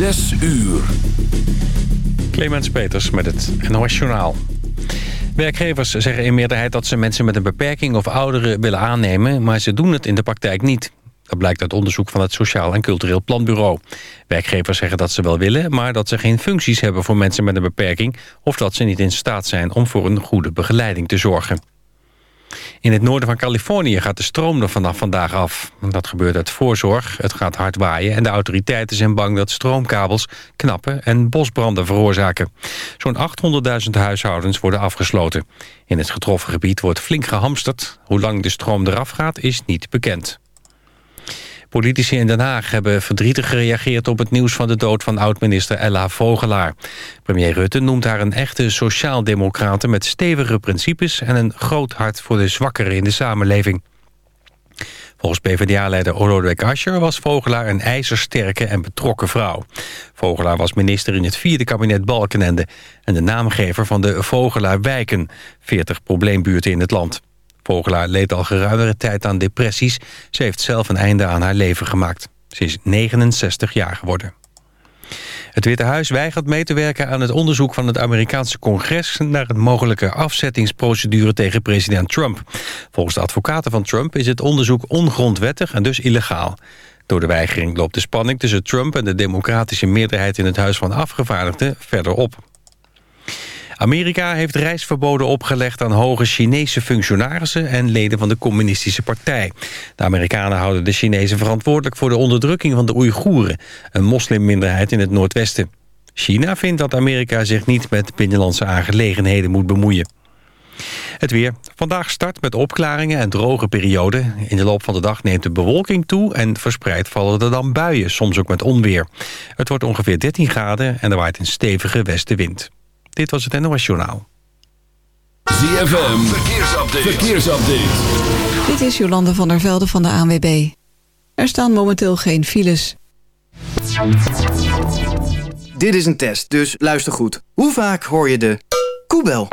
Zes uur. Clemens Peters met het NOS Journaal. Werkgevers zeggen in meerderheid dat ze mensen met een beperking of ouderen willen aannemen... maar ze doen het in de praktijk niet. Dat blijkt uit onderzoek van het Sociaal en Cultureel Planbureau. Werkgevers zeggen dat ze wel willen, maar dat ze geen functies hebben voor mensen met een beperking... of dat ze niet in staat zijn om voor een goede begeleiding te zorgen. In het noorden van Californië gaat de stroom er vanaf vandaag af. Dat gebeurt uit voorzorg, het gaat hard waaien... en de autoriteiten zijn bang dat stroomkabels knappen en bosbranden veroorzaken. Zo'n 800.000 huishoudens worden afgesloten. In het getroffen gebied wordt flink gehamsterd. Hoe lang de stroom eraf gaat is niet bekend. Politici in Den Haag hebben verdrietig gereageerd op het nieuws van de dood van oud-minister Ella Vogelaar. Premier Rutte noemt haar een echte sociaaldemocrate met stevige principes en een groot hart voor de zwakkeren in de samenleving. Volgens PvdA-leider Olodek Asscher was Vogelaar een ijzersterke en betrokken vrouw. Vogelaar was minister in het vierde kabinet Balkenende... en de naamgever van de Vogelaar-wijken, 40 probleembuurten in het land. Vogelaar leed al geruimere tijd aan depressies. Ze heeft zelf een einde aan haar leven gemaakt. Ze is 69 jaar geworden. Het Witte Huis weigert mee te werken aan het onderzoek van het Amerikaanse congres... naar een mogelijke afzettingsprocedure tegen president Trump. Volgens de advocaten van Trump is het onderzoek ongrondwettig en dus illegaal. Door de weigering loopt de spanning tussen Trump en de democratische meerderheid... in het Huis van Afgevaardigden verder op. Amerika heeft reisverboden opgelegd aan hoge Chinese functionarissen en leden van de communistische partij. De Amerikanen houden de Chinezen verantwoordelijk voor de onderdrukking van de Oeigoeren, een moslimminderheid in het Noordwesten. China vindt dat Amerika zich niet met binnenlandse aangelegenheden moet bemoeien. Het weer. Vandaag start met opklaringen en droge perioden. In de loop van de dag neemt de bewolking toe... en verspreid vallen er dan buien, soms ook met onweer. Het wordt ongeveer 13 graden en er waait een stevige westenwind. Dit was het NOS Journaal. ZFM, verkeersupdate. verkeersupdate. Dit is Jolande van der Velde van de ANWB. Er staan momenteel geen files. Dit is een test, dus luister goed. Hoe vaak hoor je de koebel?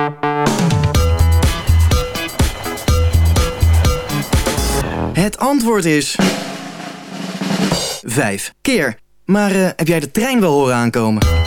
Het antwoord is... Vijf keer. Maar uh, heb jij de trein wel horen aankomen?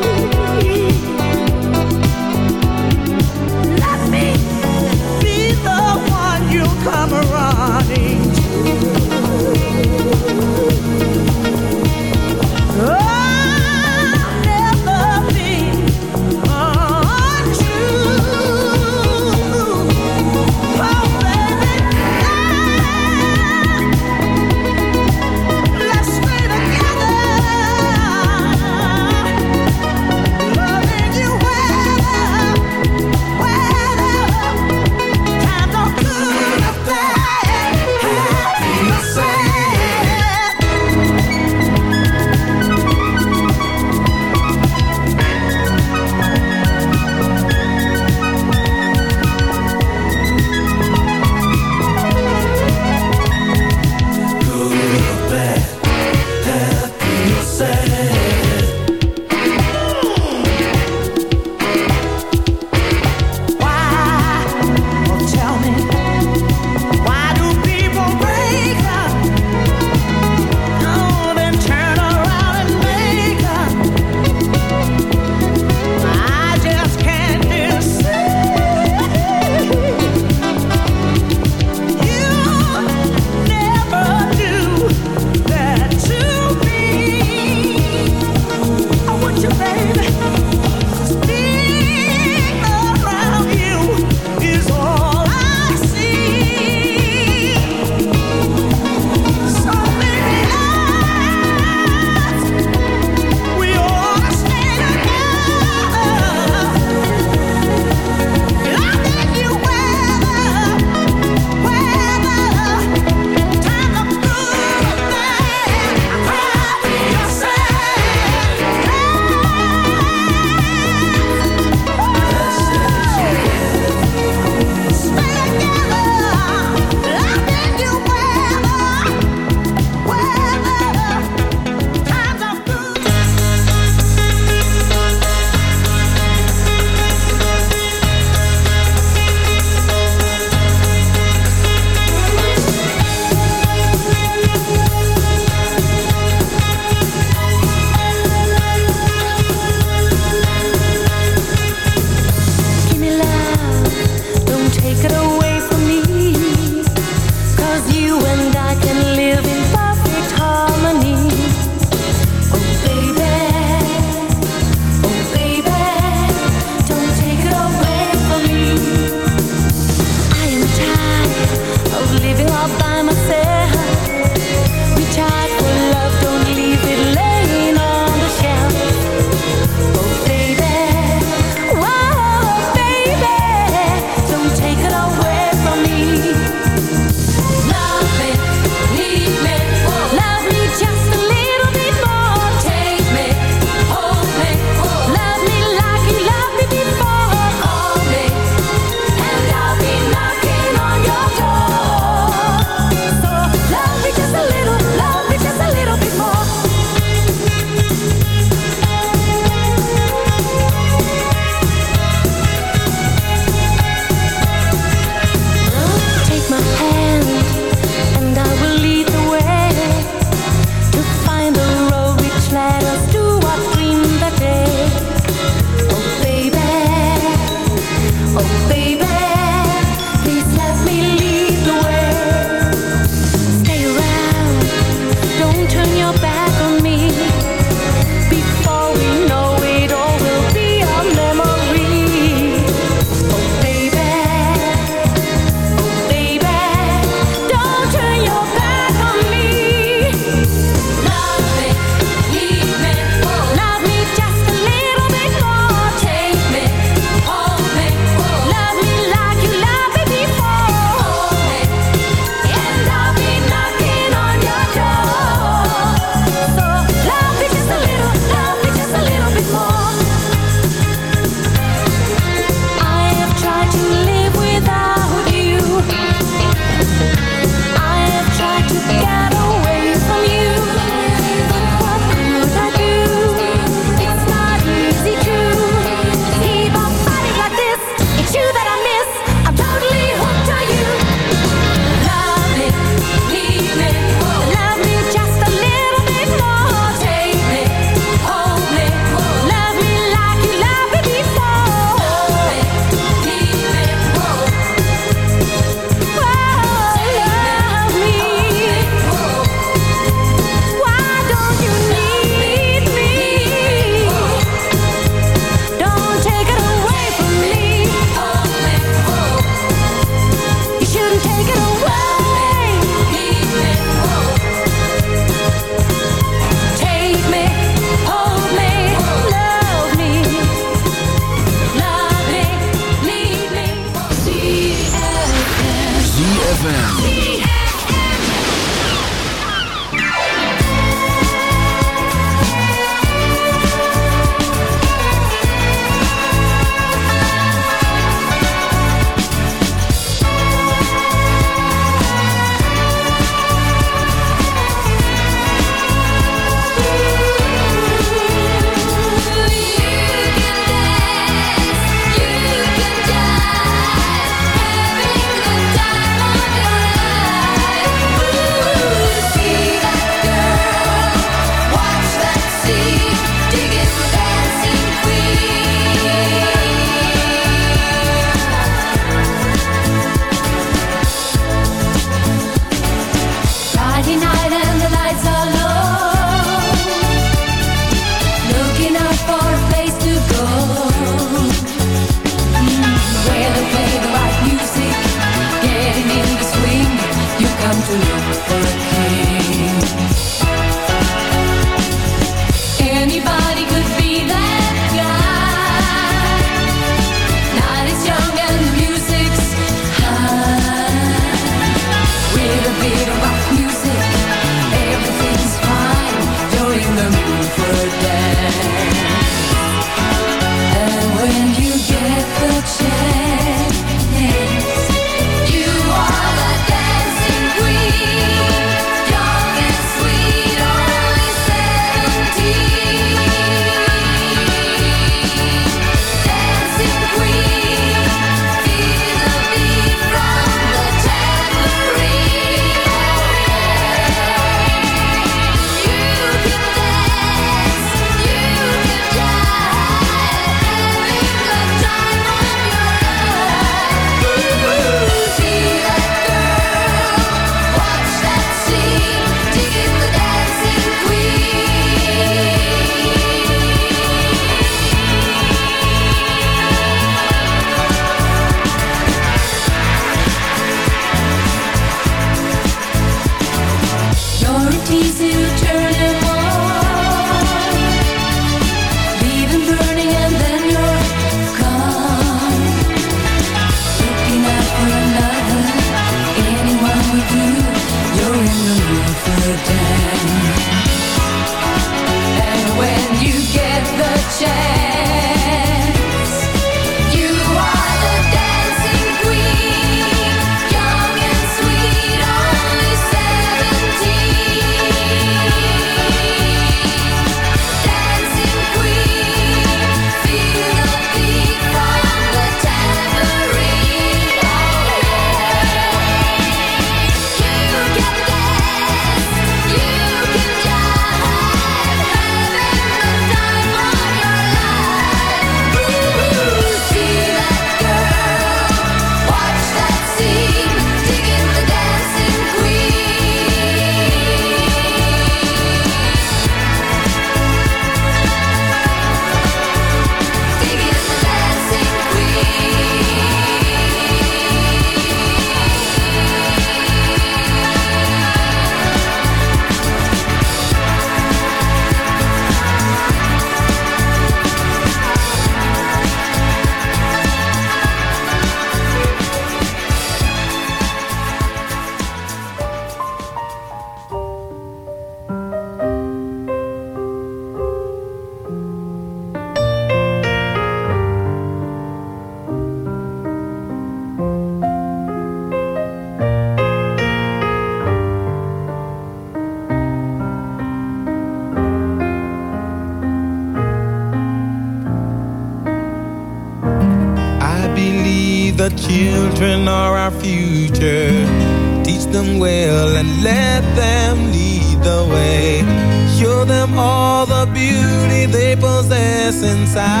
inside.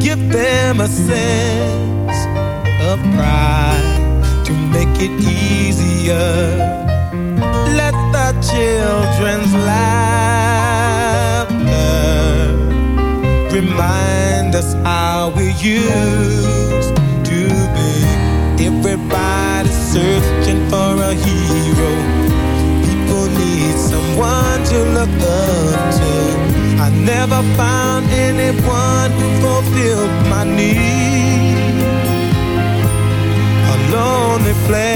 Give them a sense of pride to make it easier. Let the children's laughter remind us how we used to be. Everybody searching for a hero People need someone to look up never found anyone who fulfilled my need. A lonely place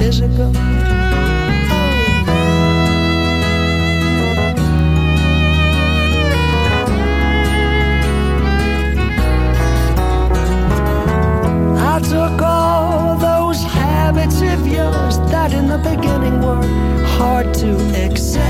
physical. I took all those habits of yours that in the beginning were hard to accept.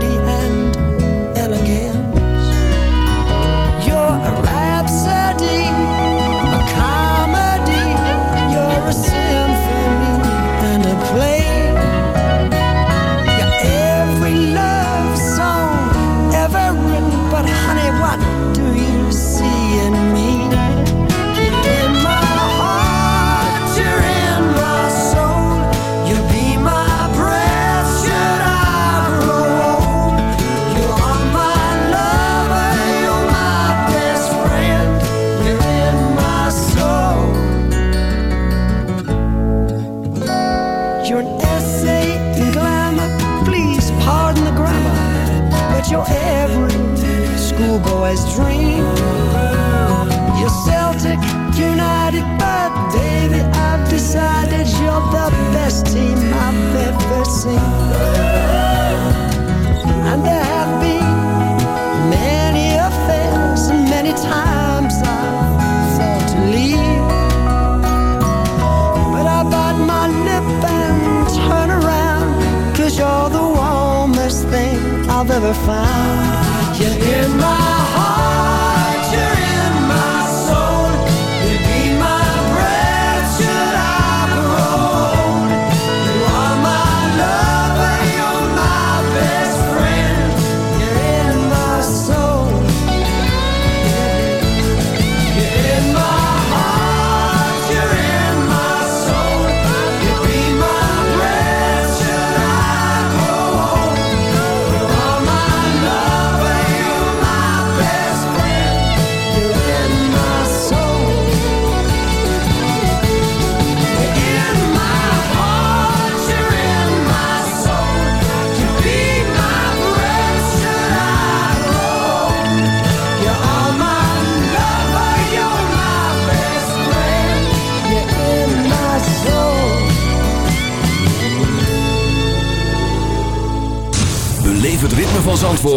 found.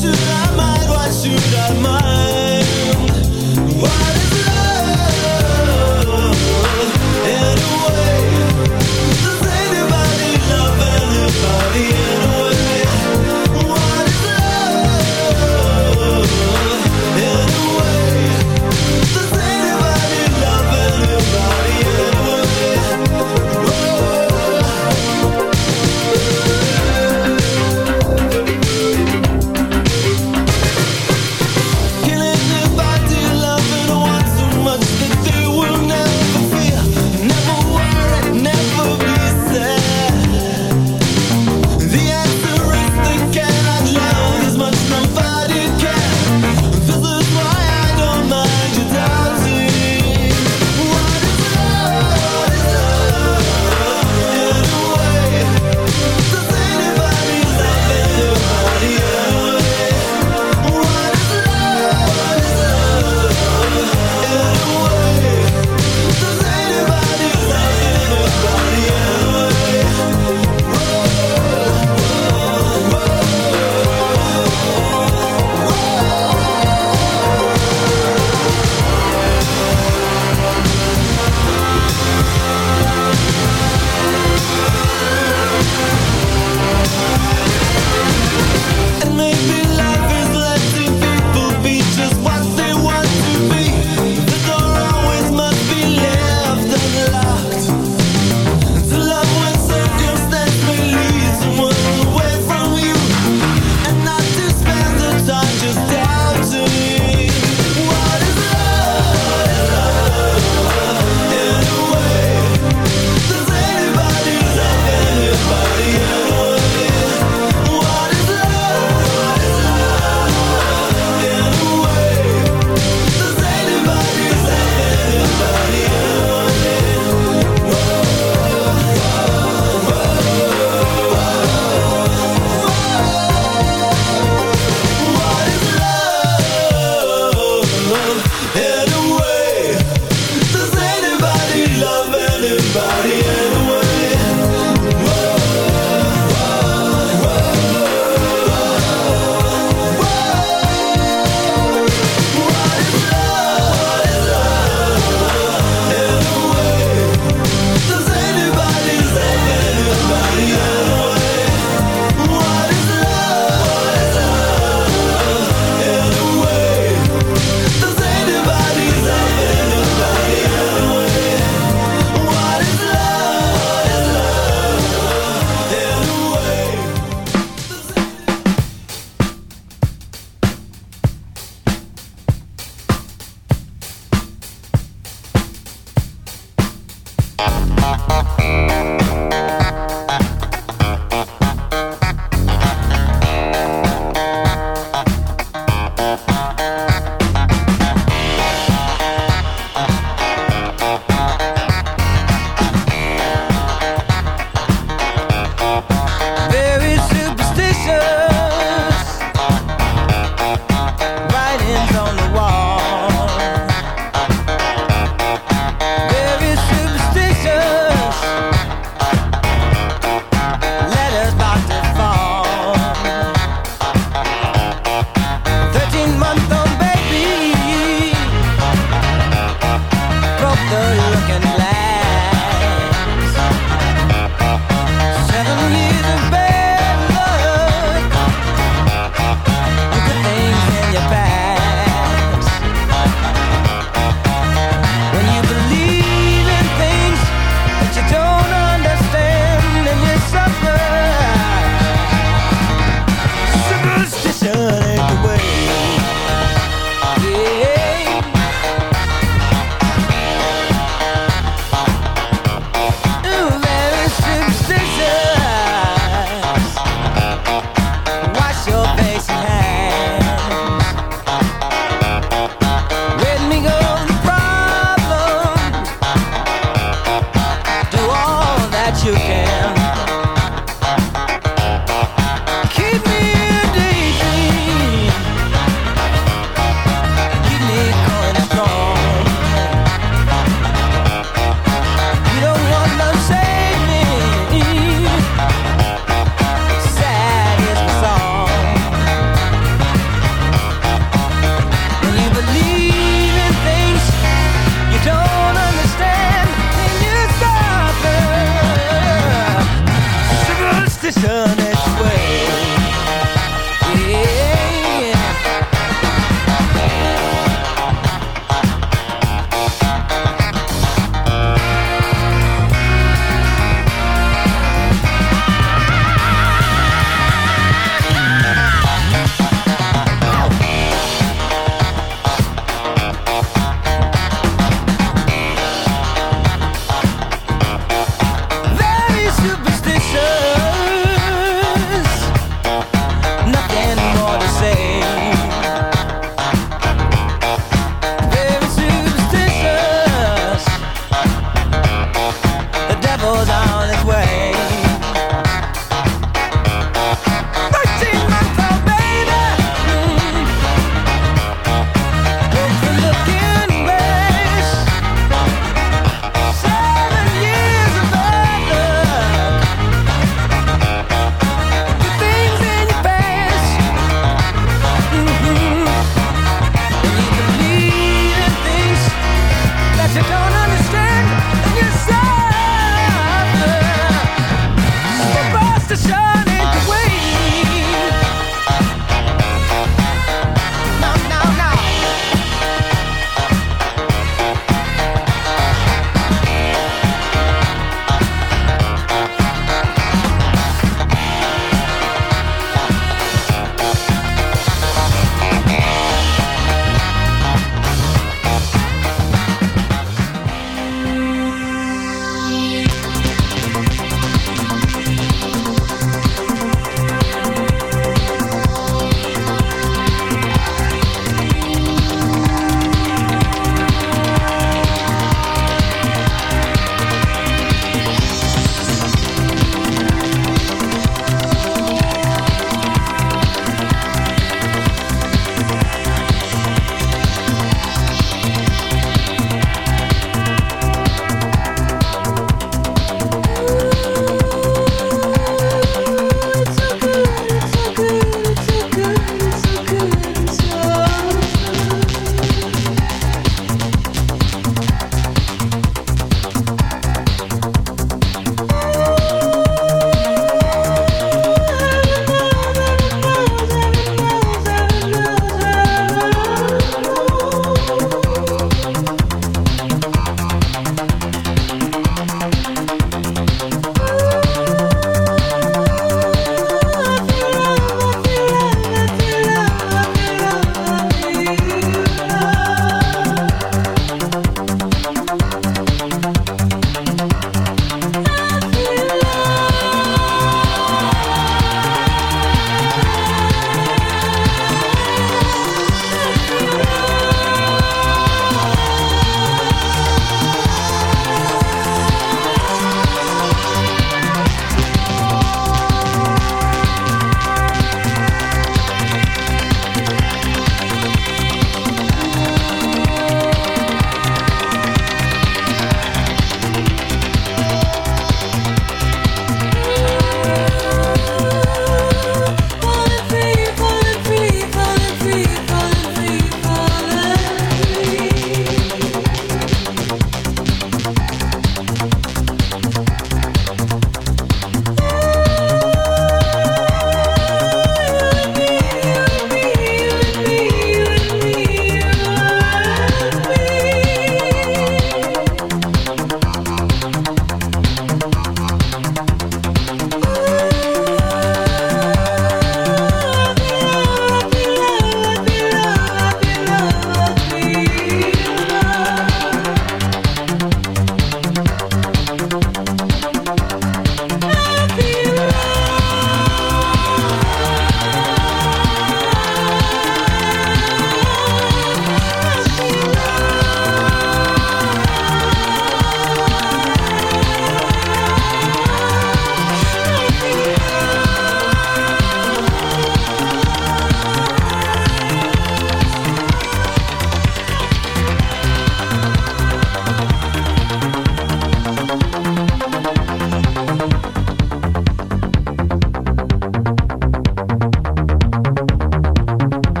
should I mind? Why should I mind?